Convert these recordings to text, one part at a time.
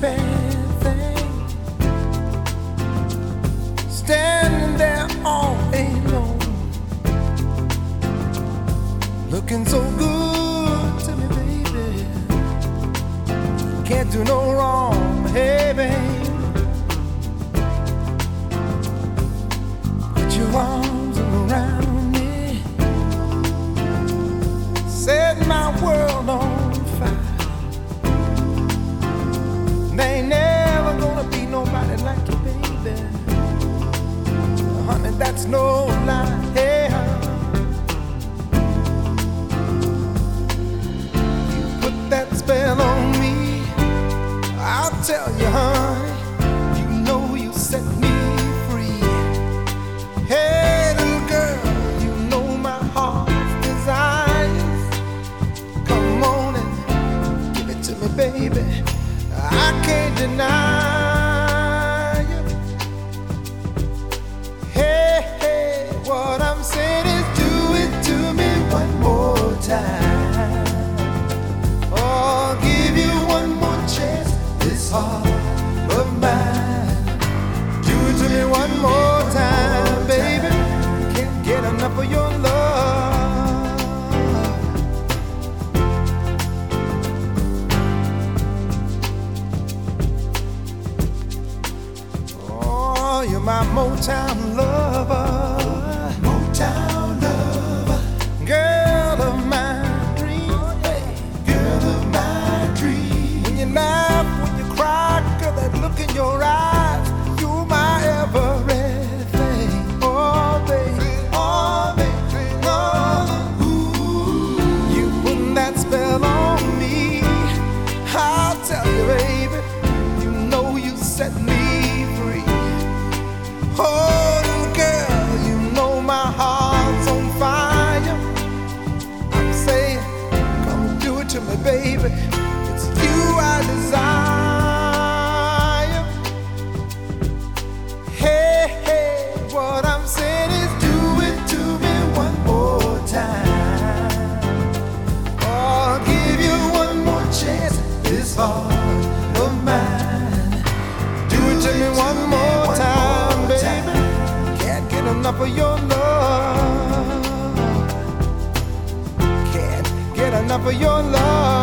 bad thing. Standing there all alone, looking so no Oh, you one more chance. This heart of mine. Do it to me one more time, baby. Can't get enough of your love. Oh, you're my Motown lover. Baby. It's you I desire. Hey, hey, what I'm saying is do it to me one more time. I'll give you one more chance. This heart of mine. Do it to me one more time, baby. Can't get enough of your love. Can't get enough of your love.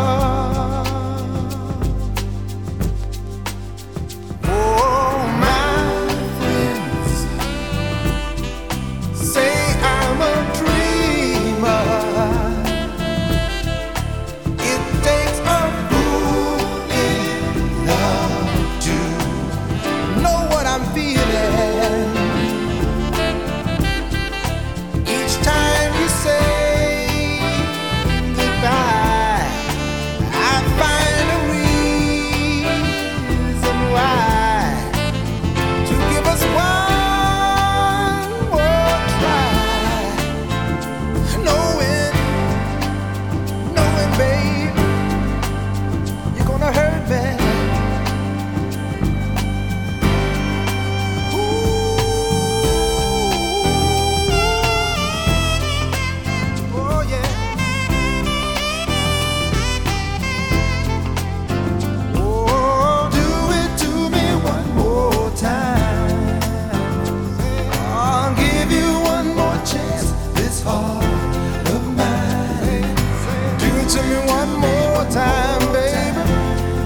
To me one more time, baby.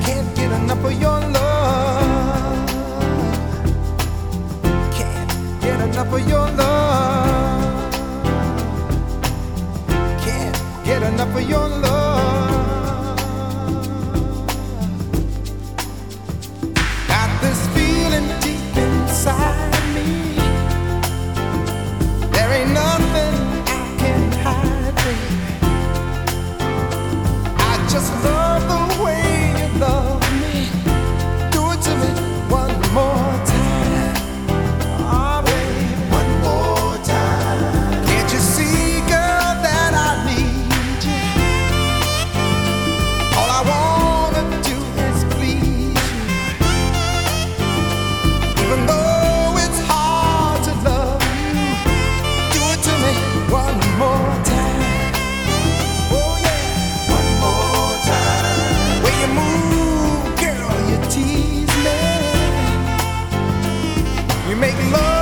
Can't get enough of your love. Can't get enough of your love. Can't get enough of your love. Make love.